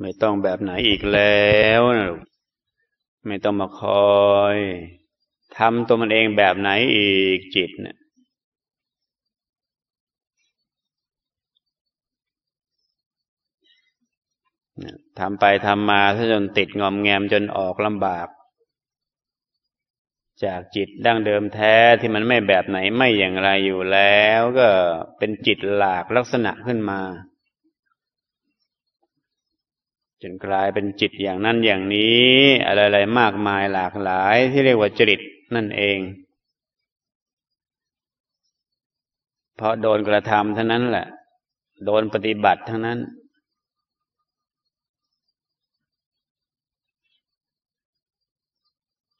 ไม่ต้องแบบไหนอีกแล้วนะไม่ต้องมาคอยทำตัวมันเองแบบไหนอีกจิตเนี่ยทำไปทำมาถ้าจนติดงอมแงมจนออกลำบาก จากจิตดั้งเดิมแท้ที่มันไม่แบบไหนไม่อย่างไรอยู่แล้ว ก็เป็นจิตหลากลักษณะขึ้นมา จนกลายเป็นจิตอย่างนั้นอย่างนี้ อะไรๆมากมายหลากหลายที่เรียกว่าจริตนั่นเอง เพราะโดนกระทำเท่านั้นแหละ โดนปฏิบัติทั้งนั้น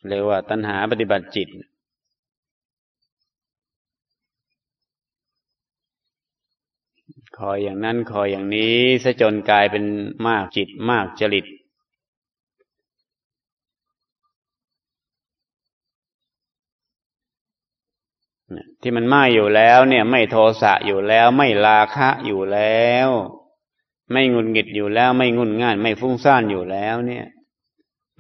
เรียกว่าตัณหาปฏิบัติจิต คอยอย่างนั้นคอยอย่างนี้ซะจนกลายเป็นมากจิตมากจริต ที่มันไม่อยู่แล้วเนี่ย ไม่โทสะอยู่แล้วไม่ราคะอยู่แล้ว ไม่งุนหงิดอยู่แล้ว ไม่งุนง่าน ไม่ฟุ้งซ่านอยู่แล้ว เนี่ย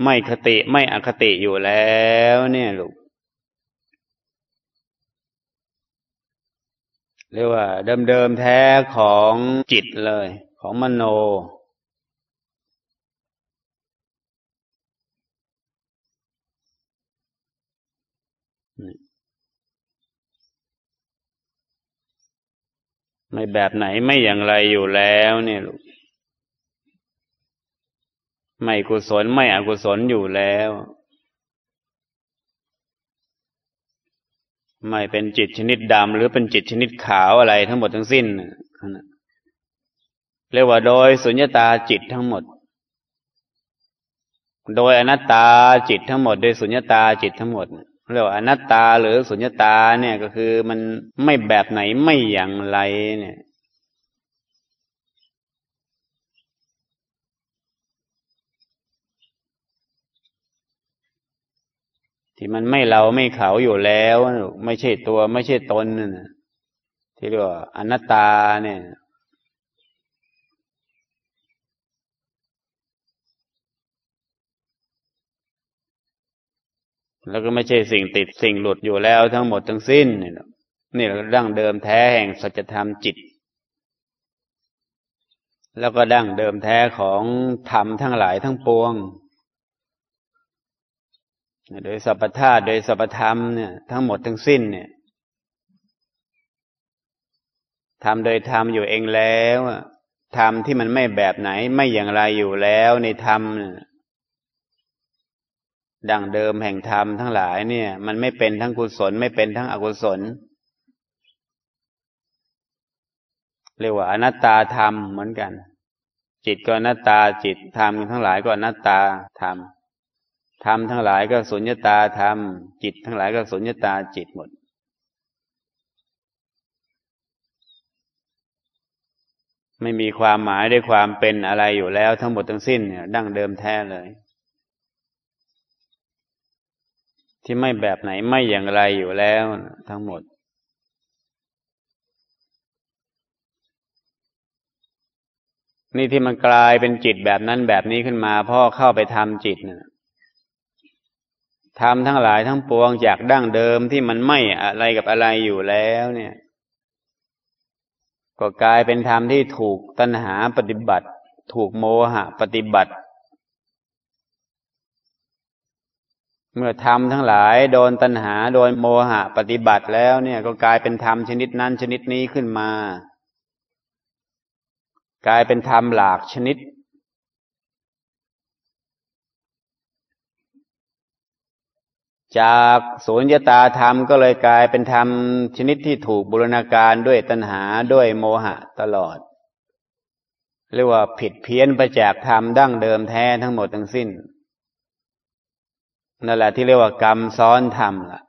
ไม่คติไม่อคติอยู่แล้ว เนี่ยลูก เรียกว่าเดิมๆแท้ของจิตเลย ของมโน ไม่แบบไหนไม่อย่างไรอยู่แล้วเนี่ยลูกไม่กุศลไม่อกุศลอยู่แล้ว ไม่เป็นจิตชนิดดำหรือเป็นจิตชนิดขาวอะไรทั้งหมดทั้งสิ้นเรียกว่าโดยสุญญตาจิตทั้งหมด โดยอนัตตาจิตทั้งหมด โดยสุญญตาจิตทั้งหมดเรียกว่าอนัตตาหรือสุญญตาเนี่ยก็คือมันไม่แบบไหนไม่อย่างไรเนี่ย ที่มันไม่เราไม่เขาอยู่แล้ว ไม่ใช่ตัวไม่ใช่ตนนะที่เรียกว่าอนัตตาเนี่ยแล้วก็ไม่ใช่สิ่งติดสิ่งหลุดอยู่แล้วทั้งหมดทั้งสิ้น นี่นี่เราดั้งเดิมแท้แห่งสัจธรรมจิต แล้วก็ดั้งเดิมแท้ของธรรมทั้งหลายทั้งปวง โดยสัพพธาโดยสัพพธรรมเนี่ยทั้งหมดทั้งสิ้นเนี่ยทำโดยธรรมอยู่เองแล้วธรรมที่มันไม่แบบไหนไม่อย่างไรอยู่แล้วในธรรมดังเดิมแห่งธรรมทั้งหลายเนี่ย มันไม่เป็นทั้งกุศล ไม่เป็นทั้งอกุศล เรียกว่าอนัตตาธรรมเหมือนกัน จิตก็อนัตตาจิตธรรมทั้งหลายก็อนัตตาธรรม ธรรมทั้งหลายก็สุญญตาธรรม จิตทั้งหลายก็สุญญตาจิตหมด ไม่มีความหมายด้วยความเป็นอะไรอยู่แล้ว ทั้งหมดทั้งสิ้นเนี่ยดั้งเดิมแท้เลย ที่ไม่แบบไหนไม่อย่างไรอยู่แล้วทั้งหมดนี่ที่มันกลายเป็นจิตแบบนั้นแบบนี้ขึ้นมาพ่อเข้าไปทำจิตเนี่ย ทำทั้งหลายทั้งปวงจากดั้งเดิมที่มันไม่อะไรกับอะไรอยู่แล้วเนี่ย ก็กลายเป็นธรรมที่ถูกตัณหาปฏิบัติ ถูกโมหะปฏิบัติ เมื่อธรรมทั้งหลายโดนตัณหาโดนโมหะปฏิบัติแล้วเนี่ยก็กลายเป็นธรรมชนิดนั้นชนิดนี้ขึ้นมา กลายเป็นธรรมหลากชนิด จากสุญญตาธรรมก็เลยกลายเป็นธรรมชนิดที่ถูกบูรณาการด้วยตัณหาด้วยโมหะตลอด เรียกว่าผิดเพี้ยนไปจากธรรมดั้งเดิมแท้ทั้งหมดทั้งสิ้นนั่นแหละที่เรียกว่ากรรมซ้อนธรรมล่ะ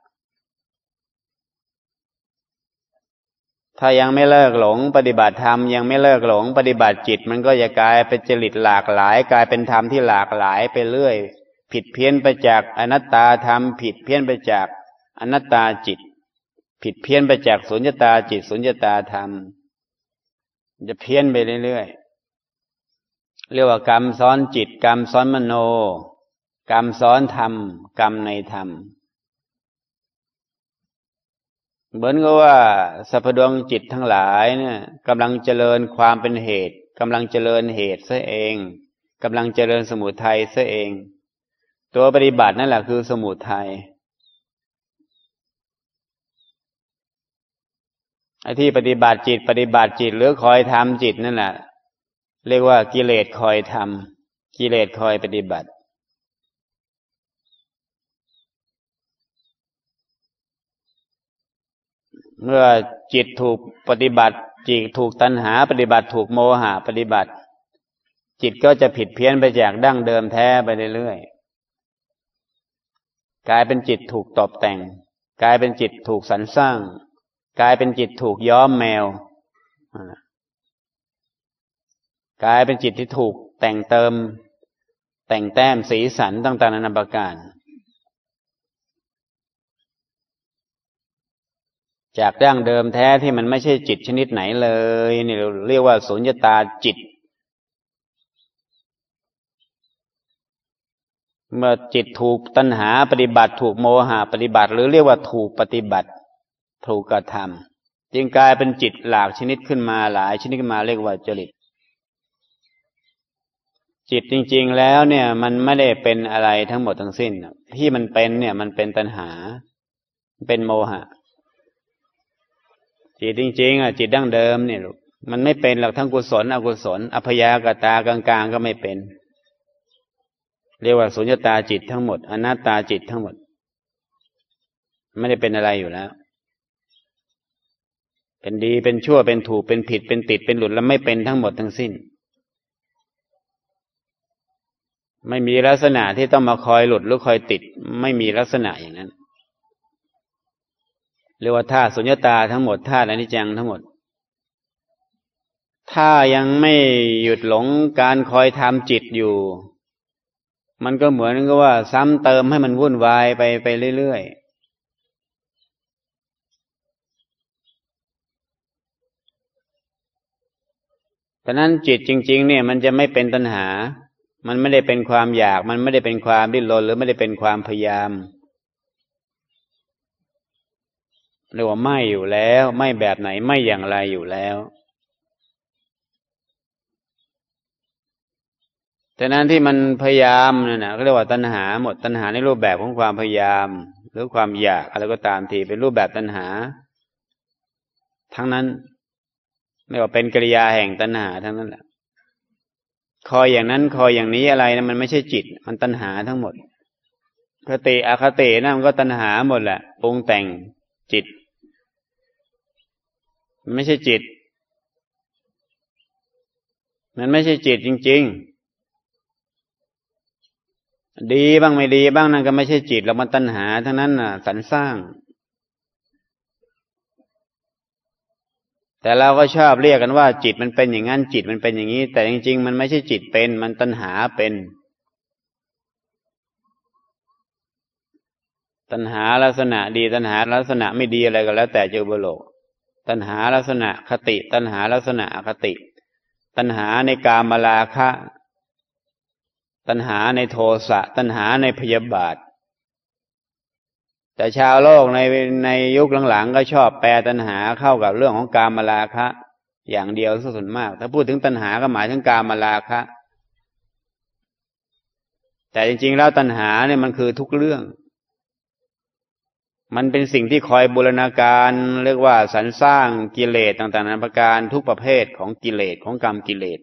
ถ้ายังไม่เลิกหลงปฏิบัติธรรมยังไม่เลิกหลงปฏิบัติจิต มันก็จะกลายเป็นจริตหลากหลาย กลายเป็นธรรมที่หลากหลายไปเรื่อย ผิดเพี้ยนไปจากอนัตตาธรรม ผิดเพี้ยนไปจากอนัตตาจิต ผิดเพี้ยนไปจากสุญญตาจิตสุญญตาธรรม จะเพี้ยนไปเรื่อยๆเรียกว่ากรรมซ้อนจิต กรรมซ้อนมโน กรรมซ้อนธรรม กรรมในธรรมเหมือนกับว่าสัพดวงจิตทั้งหลายเนี่ยกำลังเจริญความเป็นเหตุกำลังเจริญเหตุซะเองกำลังเจริญสมุทัยซะเอง ตัวปฏิบัตินั่นแหละคือสมุทัยไอ้ที่ปฏิบัติจิต ปฏิบัติจิตหรือคอยทำจิตนั่นแหละเรียกว่ากิเลสคอยทำกิเลสคอยปฏิบัติเมื่อจิตถูกปฏิบัติ จิตถูกตัณหา ปฏิบัติถูกโมหะปฏิบัติ จิตก็จะผิดเพี้ยนไปจากดั้งเดิมแท้ไปเรื่อยๆ กลายเป็นจิตถูกตบแต่ง กลายเป็นจิตถูกสรรสร้าง กลายเป็นจิตถูกย้อมแมวกลายเป็นจิตที่ถูกแต่งเติม แต่งแต้มสีสันต่างๆนานาประการ จากดั้งเดิมแท้ที่มันไม่ใช่จิตชนิดไหนเลยนี่เราเรียกว่าสุญญตาจิต เมื่อจิตถูกตัณหาปฏิบัติถูกโมหะปฏิบัติ หรือเรียกว่าถูกปฏิบัติ ถูกกระทำจึงกลายเป็นจิตหลากชนิดขึ้นมาหลายชนิดขึ้นมาเรียกว่าจริต จิตจริง ๆ แล้วเนี่ย มันไม่ได้เป็นอะไรทั้งหมดทั้งสิ้น ที่มันเป็นเนี่ย มันเป็นตัณหา เป็นโมหะ จิตจริง ๆ อะ จิตดั้งเดิมเนี่ยมันไม่เป็นหรอกทั้งกุศล อกุศลอพยากตากลางๆก็ไม่เป็น เรียกว่าสุญญตาจิตทั้งหมด อนัตตาจิตทั้งหมด ไม่ได้เป็นอะไรอยู่แล้ว เป็นดีเป็นชั่วเป็นถูกเป็นผิดเป็นติดเป็นหลุดแล้วไม่เป็นทั้งหมดทั้งสิ้น ไม่มีลักษณะที่ต้องมาคอยหลุดหรือคอยติด ไม่มีลักษณะอย่างนั้นเรียกว่าธาตุสุญญตาทั้งหมดธาตุอนิจจังทั้งหมด ถ้ายังไม่หยุดหลงการคอยทำจิตอยู่ มันก็เหมือนกับว่า ซ้ำเติมให้มันวุ่นวายไปไปเรื่อยๆแต่นั้นจิตจริง ๆ เนี่ย มันจะไม่เป็นตัณหา มันไม่ได้เป็นความอยาก มันไม่ได้เป็นความดิ้นรนหรือไม่ได้เป็นความพยายามเรียกว่าไม่อยู่แล้ว ไม่แบบไหนไม่อย่างไรอยู่แล้ว แต่นั้นที่มันพยายามเนั่นนะก็เรียกว่าตัณหาหมดตัณหาในรูปแบบของความพยายาม หรือความอยากอะไรก็ตามทีเป็นรูปแบบตัณหา ทั้งนั้น ไม่ว่าเป็นกิริยาแห่งตัณหาทั้งนั้นแหละคอยอย่างนั้นคอยอย่างนี้อะไรนะมันไม่ใช่จิต มันตัณหาทั้งหมดคติอคตินะมันก็ตัณหาหมดแหละปรุงแต่งจิตไม่ใช่จิต มันไม่ใช่จิตจริง ๆ ดีบ้างไม่ดีบ้างนั่นก็ไม่ใช่จิตแล้วมันตัณหาทั้งนั้นน่ะสรรสร้าง แต่เราก็ชอบเรียกกันว่า จิตมันเป็นอย่างนั้นจิตมันเป็นอย่างนี้ แต่จริงๆมันไม่ใช่จิตเป็น มันตัณหาเป็น ตัณหาลักษณะดีตัณหาลักษณะไม่ดีอะไรก็แล้ว แต่เจอบุโลกตัณหาลักษณะคติ ตัณหาลักษณะอคติ ตัณหาในกามลาคะ ตัณหาในโทสะ ตัณหาในพยาบาท แต่ชาวโลกในในยุคหลังๆ ก็ชอบแปลตัณหาเข้ากับเรื่องของกามราคะ อย่างเดียวส่วนมาก ถ้าพูดถึงตัณหาก็หมายถึงกามราคะ แต่จริงๆแล้วตัณหาเนี่ยมันคือทุกเรื่อง มันเป็นสิ่งที่คอยบูรณาการเรียกว่าสรรสร้างกิเลสต่างๆนานาประการทุกประเภทของกิเลสของกรรมกิเลส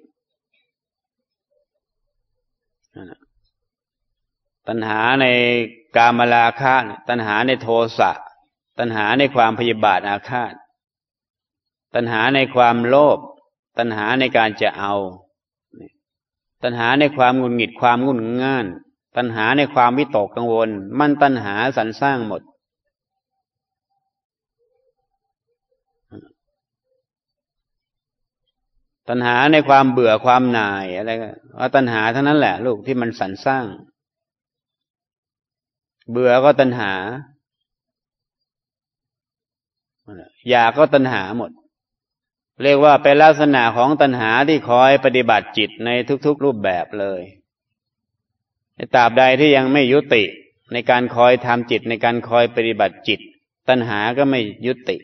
ตัณหาในกามราคะตัณหาในโทสะ ตัณหาในความพยาบาทอาฆาต ตัณหาในความโลภ ตัณหาในการจะเอา ตัณหาในความงุนหงิดความงุนง่าน ตัณหาในความวิตกกังวล มันตัณหาสรรสร้างหมด ตัณหาในความเบื่อความหน่ายอะไรก็ว่าตัณหาเท่านั้นแหละ ลูกที่มันสรรสร้าง เบื่อก็ตัณหา อยากก็ตัณหาหมด เรียกว่าเป็นลักษณะของตัณหาที่คอยปฏิบัติจิตในทุกๆรูปแบบเลยในตราบใดที่ยังไม่ยุติ ในการคอยทำจิตในการคอยปฏิบัติจิต ตัณหาก็ไม่ยุติ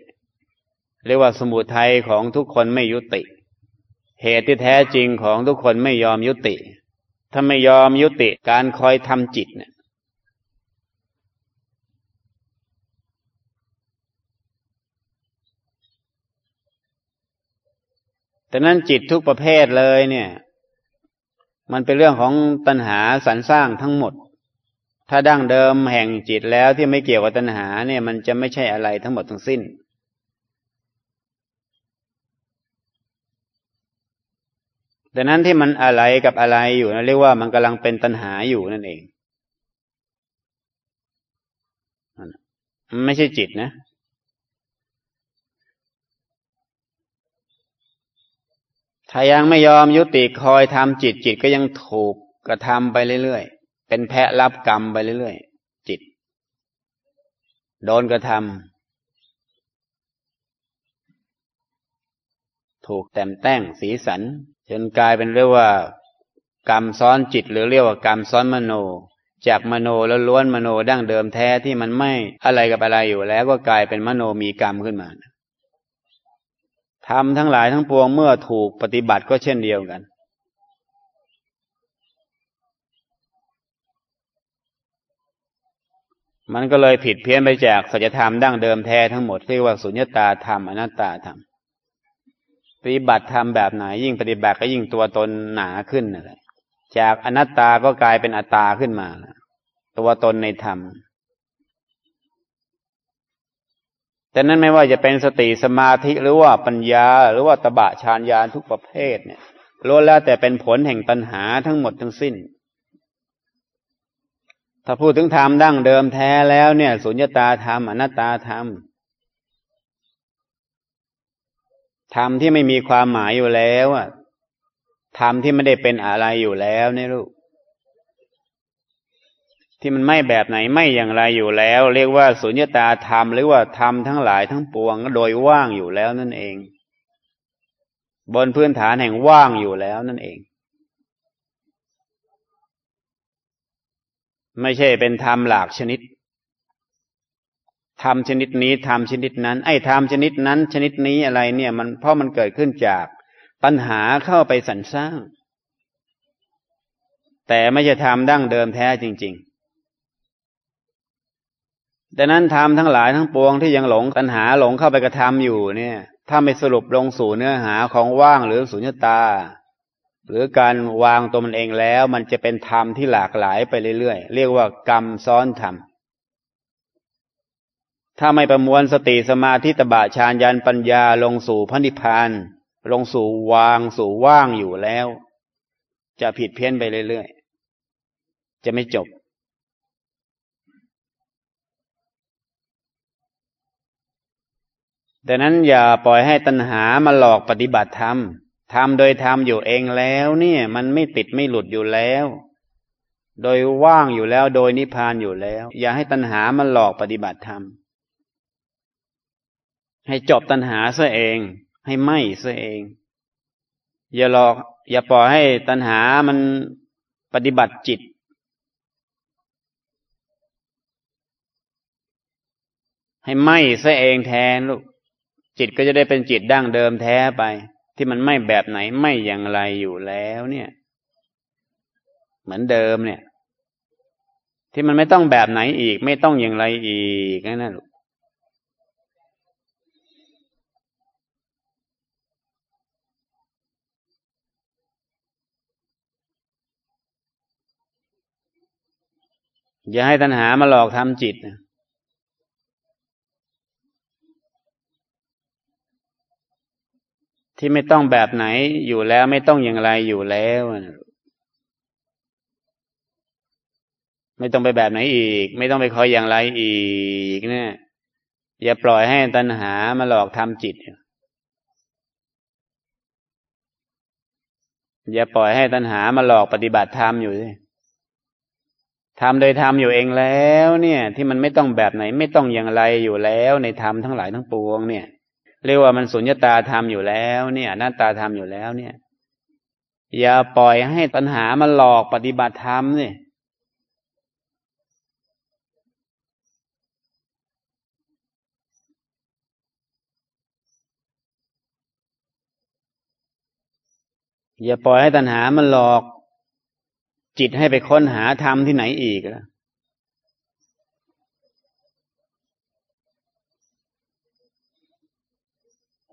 เรียกว่าสมุทัยของทุกคนไม่ยุติ เหตุที่แท้จริงของทุกคนไม่ยอมยุติ ถ้าไม่ยอมยุติการคอยทำจิตเนี่ยแต่นั้นจิตทุกประเภทเลยเนี่ย มันเป็นเรื่องของตัณหาสรรสร้างทั้งหมด ถ้าดั้งเดิมแห่งจิตแล้วที่ไม่เกี่ยวกับตัณหาเนี่ย มันจะไม่ใช่อะไรทั้งหมดทั้งสิ้น ดังนั้นที่มันอะไรกับอะไรอยู่นะเรียกว่ามันกำลังเป็นตัณหาอยู่นั่นเองมันไม่ใช่จิตนะ ถ้ายังไม่ยอมยุติคอยทำจิตจิตก็ยังถูกกระทำไปเรื่อยๆ เป็นแพะรับกรรมไปเรื่อยๆ จิต โดนกระทำถูกแต้มแต่งสีสัน จนกลายเป็นเรียกว่า กรรมซ้อนจิต หรือเรียกว่ากรรมซ้อนมโน จากมโนแล้วล้วนมโนดั้งเดิมแท้ที่มันไม่อะไรกับอะไรอยู่แล้วก็กลายเป็นมโนมีกรรมขึ้นมาทำทั้งหลายทั้งปวงเมื่อถูกปฏิบัติก็เช่นเดียวกันมันก็เลยผิดเพี้ยนไปจากสัจธรรมดั้งเดิมแท้ทั้งหมดเรียกว่าสุญญตาธรรมอนัตตาธรรม ปฏิบัติธรรมแบบไหน ยิ่งปฏิบัติก็ยิ่งตัวตนหนาขึ้นนั่นแหละจากอนัตตาก็กลายเป็นอัตตาขึ้นมา ตัวตนในธรรมแต่นั้นไม่ว่าจะเป็นสติสมาธิหรือว่าปัญญา หรือว่าตบะฌานญาณทุกประเภทเนี่ยล้วนแล้วแต่เป็นผลแห่งตัณหาทั้งหมดทั้งสิ้น ถ้าพูดถึงธรรมดั้งเดิมแท้แล้วเนี่ยสุญญตาธรรมอนัตตาธรรม ธรรมที่ไม่มีความหมายอยู่แล้วอะธรรมที่ไม่ได้เป็นอะไรอยู่แล้วเนี่ยลูก ที่มันไม่แบบไหนไม่อย่างไรอยู่แล้ว เรียกว่าสุญญตาธรรมหรือว่าธรรมทั้งหลายทั้งปวงก็โดยว่างอยู่แล้วนั่นเอง บนพื้นฐานแห่งว่างอยู่แล้วนั่นเอง ไม่ใช่เป็นธรรมหลากชนิด ธรรมชนิดนี้ธรรมชนิดนั้น ไอ้ธรรมชนิดนั้น ชนิดนี้อะไรเนี่ย มันเพราะมันเกิดขึ้นจากปัญหาเข้าไปสรรสร้าง แต่ไม่ใช่ธรรมดั้งเดิมแท้จริง ๆ ดังนั้นธรรมทั้งหลายทั้งปวงที่ยังหลงตัณหาหลงเข้าไปกระทำอยู่เนี่ย ถ้าไม่สรุปลงสู่เนื้อหาของว่างหรือสุญญตา หรือการวางตัวมันเองแล้ว มันจะเป็นธรรมที่หลากหลายไปเรื่อยๆ เรียกว่ากรรมซ้อนธรรม ถ้าไม่ประมวลสติสมาธิตบะฌานยันปัญญาลงสู่พระนิพพานลงสู่วางสู่ว่างอยู่แล้ว จะผิดเพี้ยนไปเรื่อยๆ จะไม่จบ ดังนั้นอย่าปล่อยให้ตัณหามาหลอกปฏิบัติธรรมทำโดยทำอยู่เองแล้วเนี่ย มันไม่ติดไม่หลุดอยู่แล้ว โดยว่างอยู่แล้วโดยนิพพานอยู่แล้ว อย่าให้ตัณหามันหลอกปฏิบัติธรรม ให้จบตัณหาซะเอง ให้ไหมซะเอง อย่าหลอก อย่าปล่อยให้ตัณหามันปฏิบัติจิต ให้ไหมซะเองแทนลูกจิตก็จะได้เป็นจิตดั้งเดิมแท้ไป ที่มันไม่แบบไหนไม่อย่างไรอยู่แล้วเนี่ย เหมือนเดิมเนี่ย ที่มันไม่ต้องแบบไหนอีก ไม่ต้องอย่างไรอีกนั่นลูก อย่าให้ตัณหามาหลอกทำจิตนะที่ไม่ต้องแบบไหนอยู่แล้วไม่ต้องอย่างไรอยู่แล้วไม่ต้องไปแบบไหนอีก ไม่ต้องไปคอยอย่างไรอีกเนี่ยอย่าปล่อยให้ตัณหามาหลอกทำจิต อย่าปล่อยให้ตัณหามาหลอกปฏิบัติธรรมอยู่สิ ทำโดยทำอยู่เองแล้ว เนี่ย ที่มันไม่ต้องแบบไหนไม่ต้องอย่างไรอยู่แล้วในธรรมทั้งหลายทั้งปวงเนี่ย เรียกว่ามันสุญญตาธรรมอยู่แล้วเนี่ยหน้าตาธรรมอยู่แล้วเนี่ย อย่าปล่อยให้ตัณหามันหลอกปฏิบัติธรรมเนี่ยอย่าปล่อยให้ตัณหามันหลอก จิตให้ไปค้นหาธรรมที่ไหนอีกล่ะ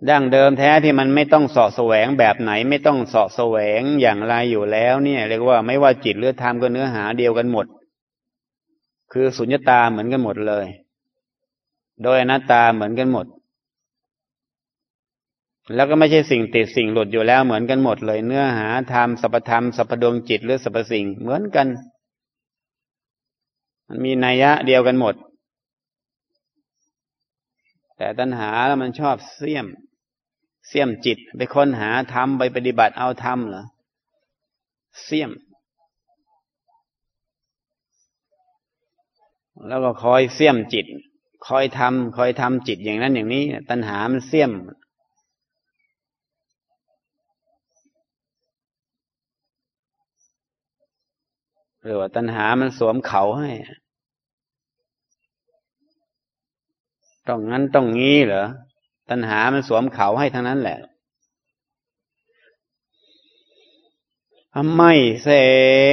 ดั้งเดิมแท้ที่มันไม่ต้องสาะแสวงแบบไหน ไม่ต้องสาะแสวงอย่างไรอยู่แล้ว เนี่ยเรียกว่าไม่ว่าจิตหรือธรรมก็เนื้อหาเดียวกันหมด คือสุญญตาเหมือนกันหมดเลย โดยอนัตตาเหมือนกันหมด แล้วก็ไม่ใช่สิ่งติดสิ่งหลุดอยู่แล้วเหมือนกันหมดเลย เนื้อหาธรรมสัพธรรมสัพดวงจิตหรือสัพสิ่งเหมือนกัน มันมีนัยยะเดียวกันหมด แต่ตัณหาแล้วมันชอบเสี่ยม เสี่ยมจิตไปค้นหาธรรมไปปฏิบัติเอาธรรมเหรอเสี่ยม แล้วก็คอยเสี่ยมจิต คอยทำคอยทำจิตอย่างนั้นอย่างนี้ ตัณหามันเสี่ยม หรือว่าตัณหามันสวมเขาให้ ต้องงั้นต้องงี้เหรอ ตัณหามันสวมเขาให้ทั้งนั้นแหละไม่เซ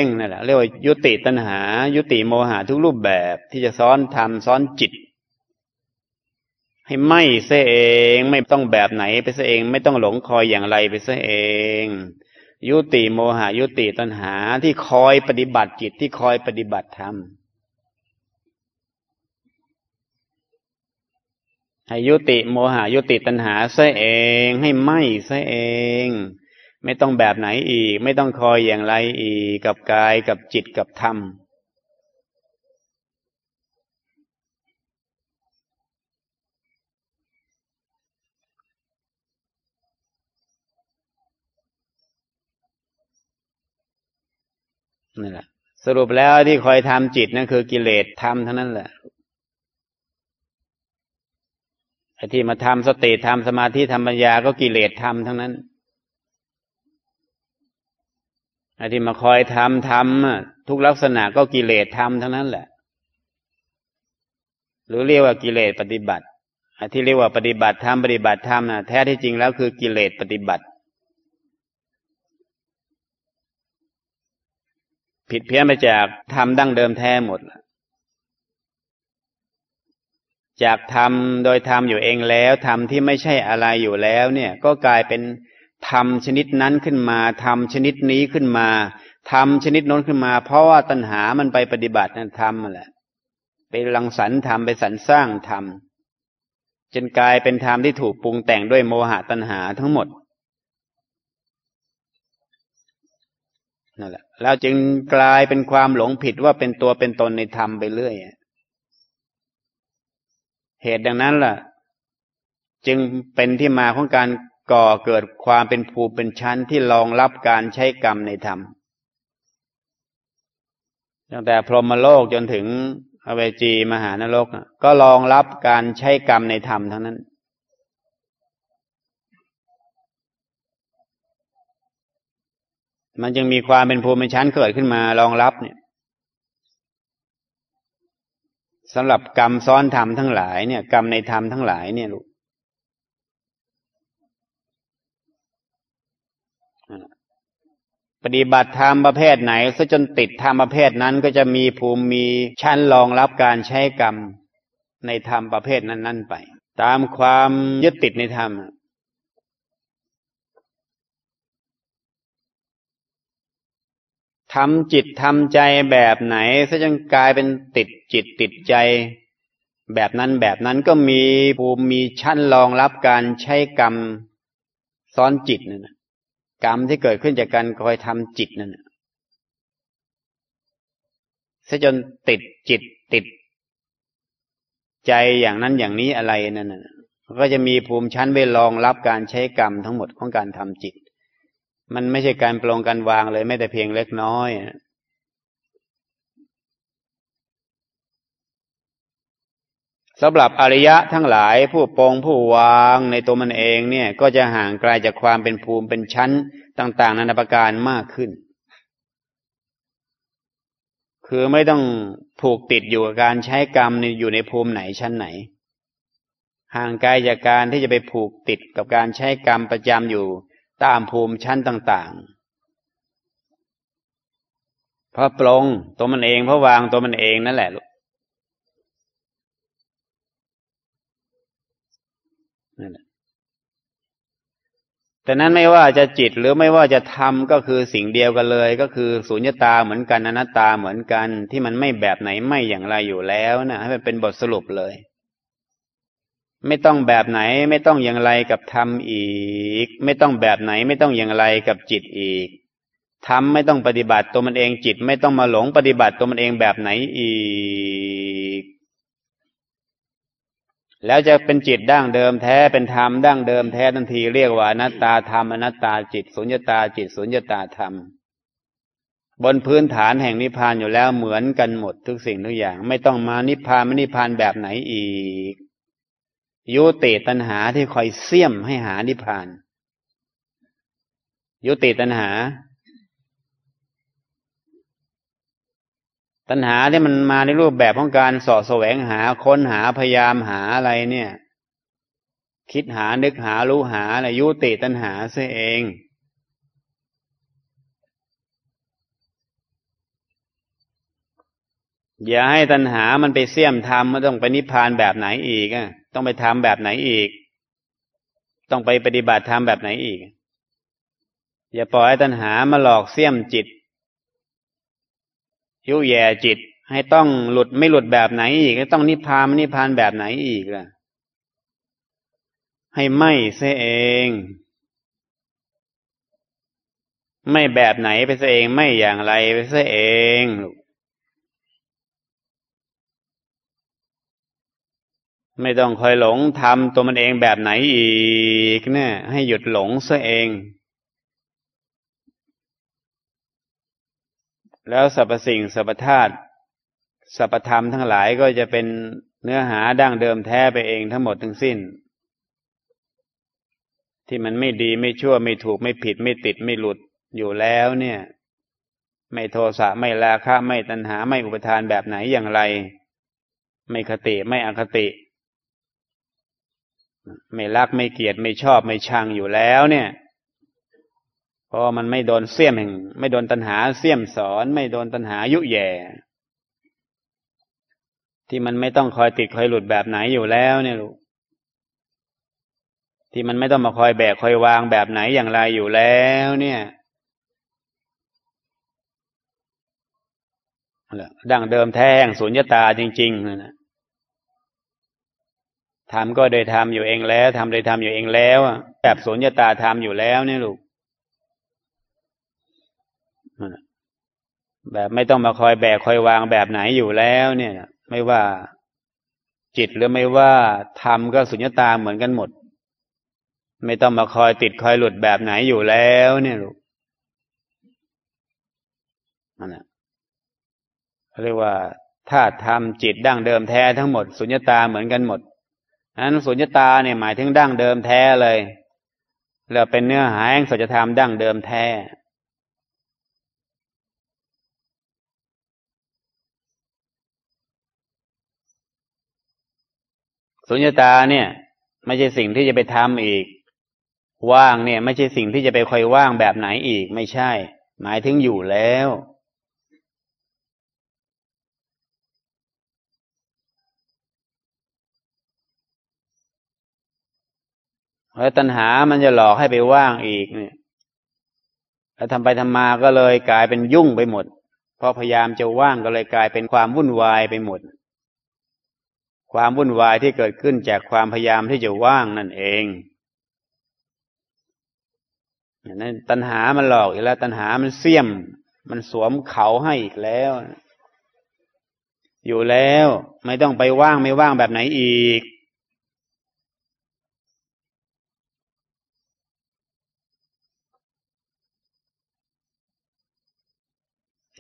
งนั่นแหละเรียกว่ายุติตัณหา ยุติโมหะทุกรูปแบบที่จะซ้อนทำซ้อนจิต ให้ไม่เสเอง ไม่ต้องแบบไหนไปเสเอง ไม่ต้องหลงคอยอย่างไรไปเสเอง ยุติโมหะยุติตัณหาที่คอยปฏิบัติจิตที่คอยปฏิบัติธรรมให้ยุติโมหะยุติตัณหาซะเองให้ไม่ซะเอง ไม่ต้องแบบไหนอีก ไม่ต้องคอยอย่างไรอีกกับกายกับจิตกับธรรม นั่นแหละ สรุปแล้วที่คอยทำจิตนั่นคือกิเลสทำเท่านั้นแหละไอ้ที่มาทำสติทำสมาธิทำปัญญาก็กิเลสทำทั้งนั้นไอ้ที่มาคอยทำทำทุกลักษณะก็กิเลสทำทั้งนั้นแหละ หรือเรียกว่ากิเลสปฏิบัติไอ้ที่เรียกว่าปฏิบัติธรรมปฏิบัติธรรมนะแท้ที่จริงแล้วคือกิเลสปฏิบัติ ผิดเพี้ยนไปจากธรรมดั้งเดิมแท้หมดละจากทำโดยทำอยู่เองแล้วทำที่ไม่ใช่อะไรอยู่แล้ว เนี่ย ก็กลายเป็นทำชนิดนั้นขึ้นมาทำชนิดนี้ขึ้นมาทำชนิดน้นขึ้นมา เพราะว่าตัณหามันไปปฏิบัตินั่นทำแหละไปรังสรรค์ทำไปสรรสร้างทำจนกลายเป็นธรรมที่ถูกปรุงแต่งด้วยโมหะตัณหาทั้งหมด นั่นแหละแล้วจึงกลายเป็นความหลงผิดว่าเป็นตัวเป็นตนในธรรมไปเรื่อยเหตุดังนั้นล่ะ จึงเป็นที่มาของการก่อเกิดความเป็นภูมิเป็นชั้นที่รองรับการใช้กรรมในธรรมตั้งแต่พรหมโลกจนถึงอเวจีมหานรกก็รองรับการใช้กรรมในธรรมทั้งนั้น มันจึงมีความเป็นภูมิเป็นชั้นเกิดขึ้นมารองรับเนี่ยสำหรับกรรมซ้อนธรรมทั้งหลายเนี่ย กรรมในธรรมทั้งหลายเนี่ยลูกปฏิบัติธรรมประเภทไหนซะจนติดธรรมประเภทนั้นก็จะมีภูมิมีชั้นรองรับการใช้กรรมในธรรมประเภทนั้น ๆ ไป ตามความยึดติดในธรรม ทำจิตทำใจแบบไหนซะจนกลายเป็นติดจิตติดใจ แบบนั้นแบบนั้นก็มีภูมิมีชั้นรองรับการใช้กรรมซ้อนจิตนั่นกรรมที่เกิดขึ้นจากการคอยทำจิตนั่นซะจนติดจิตติด ใจอย่างนั้นอย่างนี้อะไรนั่นก็จะมีภูมิชั้นไว้รองรับการใช้กรรมทั้งหมดของการทำจิต มันไม่ใช่การปลงการวางเลยไม่แต่เพียงเล็กน้อยสำหรับอริยะทั้งหลายผู้ปองผู้วางในตัวมันเองเนี่ย ก็จะห่างไกลาจากความเป็นภูมิเป็นชั้นต่าง ๆ นานาประการมากขึ้น คือไม่ต้องผูกติดอยู่กับการใช้กรรมอยู่ในภูมิไหนชั้นไหน ห่างไกลจากการที่จะไปผูกติดกับการใช้กรรมประจำอยู่ ตามภูมิชั้นต่างๆเพราะปลงตัวมันเองเพราะวางตัวมันเองนั่นแหละนั่นแหละแต่นั้นไม่ว่าจะจิตหรือไม่ว่าจะทำก็คือสิ่งเดียวกันเลย ก็คือสุญญตาเหมือนกันอนัตตาเหมือนกันที่มันไม่แบบไหนไม่อย่างไรอยู่แล้วนะให้มันเป็นบทสรุปเลย ไม่ต้องแบบไหนไม่ต้องอย่างไรกับธรรมอีก ไม่ต้องแบบไหนไม่ต้องอย่างไรกับจิตอีกทำไม่ต้องปฏิบัติตัวมันเองจิต ไม่ต้องมาหลงปฏิบัติตัวมันเองแบบไหนอีก แล้วจะเป็นจิตดั้งเดิมแท้เป็นธรรมดั้งเดิมแท้ทันทีเรียกว่าอนัตตาธรรมอนัตตาจิตสุญญตาจิตสุญญตาธรรม บนพื้นฐานแห่งนิพพานอยู่แล้วเหมือนกันหมดทุกสิ่งทุกอย่าง ไม่ต้องมานิพพานไม่นิพพานแบบไหนอีก ยุติตัณหาที่คอยเสี่ยมให้หานิพพาน ยุติตัณหา ตัณหาที่มันมาในรูปแบบของการสอดแสวงหาค้นหาพยายามหาอะไรเนี่ย คิดหานึกหารู้หาอะไรยุติตัณหาเสียเองอย่าให้ตัณหามันไปเสี่ยมทำมันต้องไปนิพพานแบบไหนอีกอะ ต้องไปทำแบบไหนอีก ต้องไปปฏิบัติธรรมแบบไหนอีก อย่าปล่อยตัณหามาหลอกเสี่ยมจิต ยุ่ยแย่จิต ให้ต้องหลุดไม่หลุดแบบไหนอีกต้องนิพพานนิพพานแบบไหนอีกล่ะ ให้ไม่เสเอง ไม่แบบไหนไปเสเองไม่อย่างไรไปเสเอง ไม่ต้องคอยหลงทำตัวมันเองแบบไหนอีกเนี่ยให้หยุดหลงเสเอง แล้วสรรพสิ่งสรรพธาตุสรรพธรรมทั้งหลายก็จะเป็นเนื้อหาดั้งเดิมแท้ไปเองทั้งหมดทั้งสิ้น ที่มันไม่ดีไม่ชั่วไม่ถูกไม่ผิดไม่ติดไม่หลุดอยู่แล้วเนี่ย ไม่โทสะไม่ราคะไม่ตัณหาไม่อุปทานแบบไหนอย่างไร ไม่คติไม่อคติ ไม่รักไม่เกลียดไม่ชอบไม่ชังอยู่แล้วเนี่ยเพราะมันไม่โดนเสี้ยมแห่ง ไม่โดนตัณหาเสี้ยมสอน ไม่โดนตัณหายุแย่ ที่มันไม่ต้องคอยติดคอยหลุดแบบไหนอยู่แล้วเนี่ยลูกที่มันไม่ต้องมาคอยแบกคอยวางแบบไหนอย่างไรอยู่แล้วเนี่ยดั้งเดิมแท้งสุญญตาจริงๆนะ ทำก็โดยทำอยู่เองแล้วทำโดยทำอยู่เองแล้วแบบสุญญตาทำอยู่แล้วเนี่ยลูกแบบไม่ต้องมาคอยแบกคอยวางแบบไหนอยู่แล้ว เนี่ย ไม่ว่าจิตหรือไม่ว่าธรรมก็สุญญตาเหมือนกันหมด ไม่ต้องมาคอยติดคอยหลุดแบบไหนอยู่แล้ว เนี่ยลูกนั่นแหละเรียกว่าถ้าทำจิตดั้งเดิมแท้ทั้งหมด สุญญตาเหมือนกันหมด นั้นสุญญตาเนี่ยหมายถึงดั้งเดิมแท้เลยแล้วเป็นเนื้อหาแห่งสัจธรรมดั้งเดิมแท้ สุญญตาเนี่ย ไม่ใช่สิ่งที่จะไปทำอีก ว่างเนี่ย ไม่ใช่สิ่งที่จะไปคอยว่างแบบไหนอีก ไม่ใช่ หมายถึงอยู่แล้ว แล้วตัณหามันจะหลอกให้ไปว่างอีกเนี่ย แล้วทำไปทำมาก็เลยกลายเป็นยุ่งไปหมด เพราะพยายามจะว่างก็เลยกลายเป็นความวุ่นวายไปหมด ความวุ่นวายที่เกิดขึ้นจากความพยายามที่จะว่างนั่นเองนั้นตัณหามันหลอกอีกแล้ว ตัณหามันเสี่ยม มันสวมเขาให้อีกแล้ว อยู่แล้ว ไม่ต้องไปว่างไม่ว่างแบบไหนอีก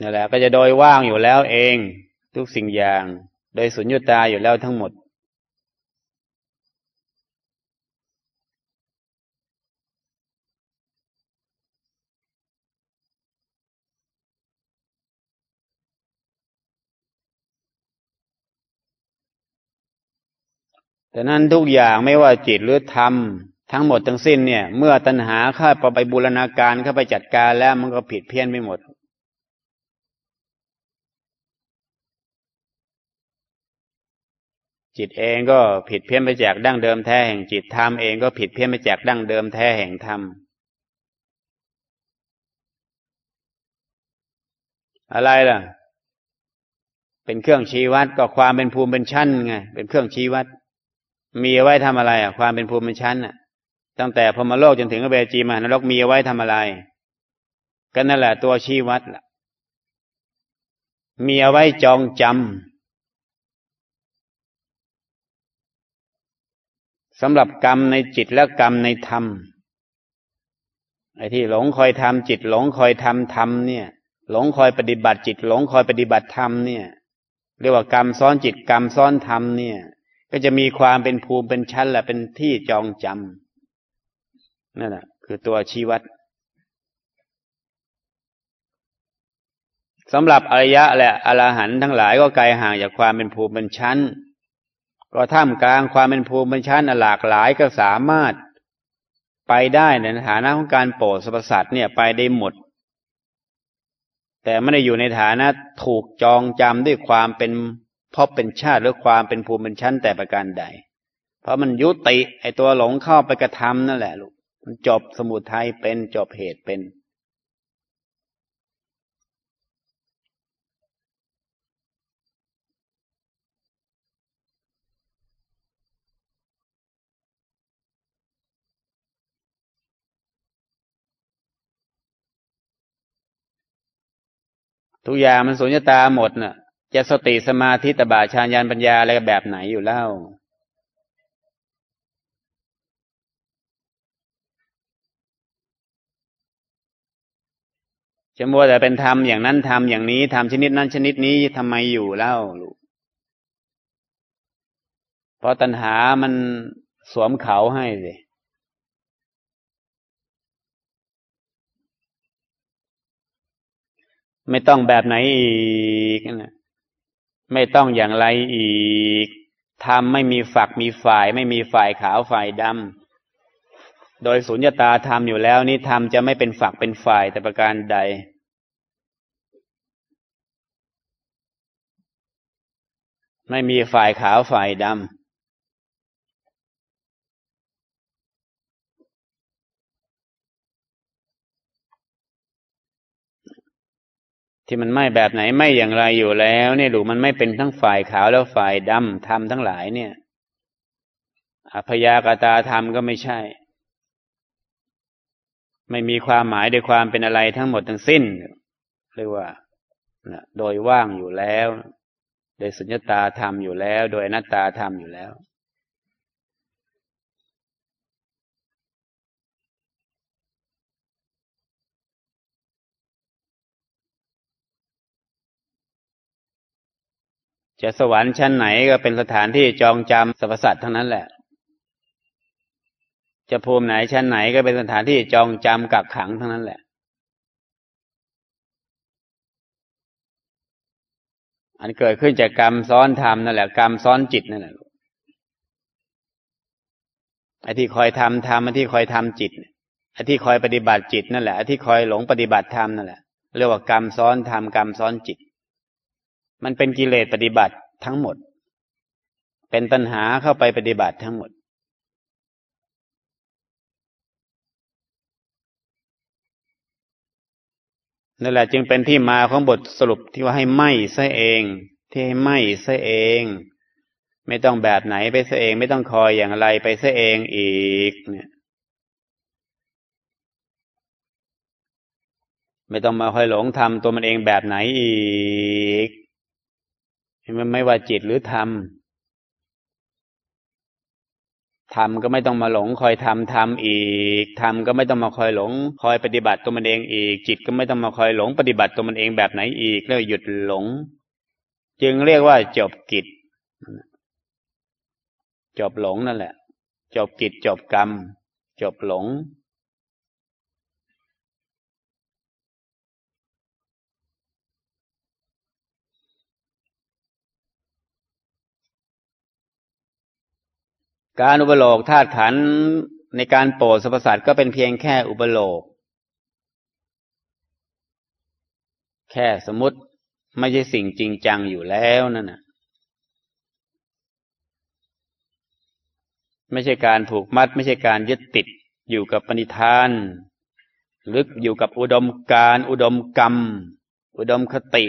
นั่นแหละก็จะโดยว่างอยู่แล้วเอง ทุกสิ่งอย่าง โดยสุญญตาอยู่แล้วทั้งหมด แต่นั้นทุกอย่างไม่ว่าจิตหรือธรรมทั้งหมดทั้งสิ้นเนี่ย เมื่อตัณหาเข้าไปบูรณาการเข้าไปจัดการแล้วมันก็ผิดเพี้ยนไปหมด จิตเองก็ผิดเพี้ยนไปจากดั้งเดิมแท้แห่งจิตธรรมเองก็ผิดเพี้ยนไปจากดั้งเดิมแท้แห่งธรรมอะไรล่ะ เป็นเครื่องชี้วัดก็ความเป็นภูมิเป็นชั้นไงเป็นเครื่องชี้วัด มีไว้ทำอะไรอะ ความเป็นภูมิเป็นชั้นอะ ตั้งแต่พมโลกจนถึงอเบจีมานรกมีไว้ทำอะไรก็นั่นแหละตัวชี้วัดล่ะมีเอาไว้จองจำ สำหรับกรรมในจิตและกรรมในธรรมไอ้ที่หลงคอยทำจิต หลงคอยทำธรรมเนี่ย หลงคอยปฏิบัติจิต หลงคอยปฏิบัติธรรมเนี่ย เรียกว่ากรรมซ้อนจิตกรรมซ้อนธรรมเนี่ย ก็จะมีความเป็นภูมิเป็นชั้นแหละเป็นที่จองจำนั่นแหละคือตัวชี้วัดสำหรับอริยะและอรหันต์ทั้งหลายก็ไกลห่างจากความเป็นภูมิเป็นชั้น ก็ท่ามกลางความเป็นภูมิเป็นชั้นหลากหลายก็สามารถไปได้ในฐานะของการโปรดสรรพสัตว์เนี่ยไปได้หมด แต่ไม่ได้อยู่ในฐานะถูกจองจำด้วยความเป็นพบเป็นชาติหรือความเป็นภูมิเป็นชั้นแต่ประการใด เพราะมันยุติไอตัวหลงเข้าไปกระทำนั่นแหละลูกมันจบสมุทัยเป็นจบเหตุเป็น ทุกอย่างมันสุญญตาหมดน่ะ จะสติสมาธิตบาชานยานปัญญาอะไรแบบไหนอยู่แล้วจะมัวแต่เป็นธรรมอย่างนั้นทำอย่างนี้ทำชนิดนั้นชนิดนี้ทำไมอยู่แล้วลูกเพราะตัณหามันสวมเขาให้สิ ไม่ต้องแบบไหนอีกนะไม่ต้องอย่างไรอีกทำไม่มีฝักมีฝ่าย ไม่มีฝ่ายขาวฝ่ายดำโดยสุญญตาทำอยู่แล้วนี่ทำจะไม่เป็นฝักเป็นฝ่ายแต่ประการใด ไม่มีฝ่ายขาวฝ่ายดำ ที่มันไม่แบบไหนไม่อย่างไรอยู่แล้วเนี่ยหลูมันไม่เป็นทั้งฝ่ายขาวแล้วฝ่ายดำทำทั้งหลายเนี่ยอพยากตาธรรมก็ไม่ใช่ ไม่มีความหมายในความเป็นอะไรทั้งหมดทั้งสิ้นเรียกว่าโดยว่างอยู่แล้ว โดยสุญญตาธรรมอยู่แล้ว โดยอนัตตาธรรมอยู่แล้ว จะสวรรค์ชั้นไหนก็เป็นสถานที่จองจำสรรพสัตว์ทั้งนั้นแหละ จะภูมิไหนชั้นไหนก็เป็นสถานที่จองจำกักขังทั้งนั้นแหละ อันเกิดขึ้นจากกรรมซ้อนธรรมนั่นแหละกรรมซ้อนจิตนั่นแหละไอ้ที่คอยทำทำไอ้ที่คอยทำจิตไอ้ที่คอยปฏิบัติจิตนั่นแหละไอ้ที่คอยหลงปฏิบัติธรรมนั่นแหละเรียกว่ากรรมซ้อนธรรมกรรมซ้อนจิต มันเป็นกิเลสปฏิบัติทั้งหมด เป็นตัณหาเข้าไปปฏิบัติทั้งหมด นั่นแหละจึงเป็นที่มาของบทสรุปที่ว่าให้ไหมซะเอง ที่ให้ไหมซะเอง ไม่ต้องแบบไหนไปซะเอง ไม่ต้องคอยอย่างไรไปซะเองอีก เนี่ยไม่ต้องมาคอยหลงทำตัวมันเองแบบไหนอีก มันไม่ว่าจิตหรือธรรมธรรมก็ไม่ต้องมาหลงคอยทำทำอีกธรรมก็ไม่ต้องมาคอยหลง คอยปฏิบัติตัวมันเองอีก จิตก็ไม่ต้องมาคอยหลงปฏิบัติตัวมันเองแบบไหนอีกแล้วหยุดหลง จึงเรียกว่าจบกิจ จบหลงนั่นแหละ จบกิจจบกรรม จบหลง การอุปโลกธาตุขันในการโปรดสรรพสัตว์ก็เป็นเพียงแค่อุปโลก แค่สมมติไม่ใช่สิ่งจริงจังอยู่แล้วนั่นนะไม่ใช่การผูกมัด ไม่ใช่การยึดติดอยู่กับปณิธานลึกอยู่กับอุดมการอุดมกรรม อุดมคติ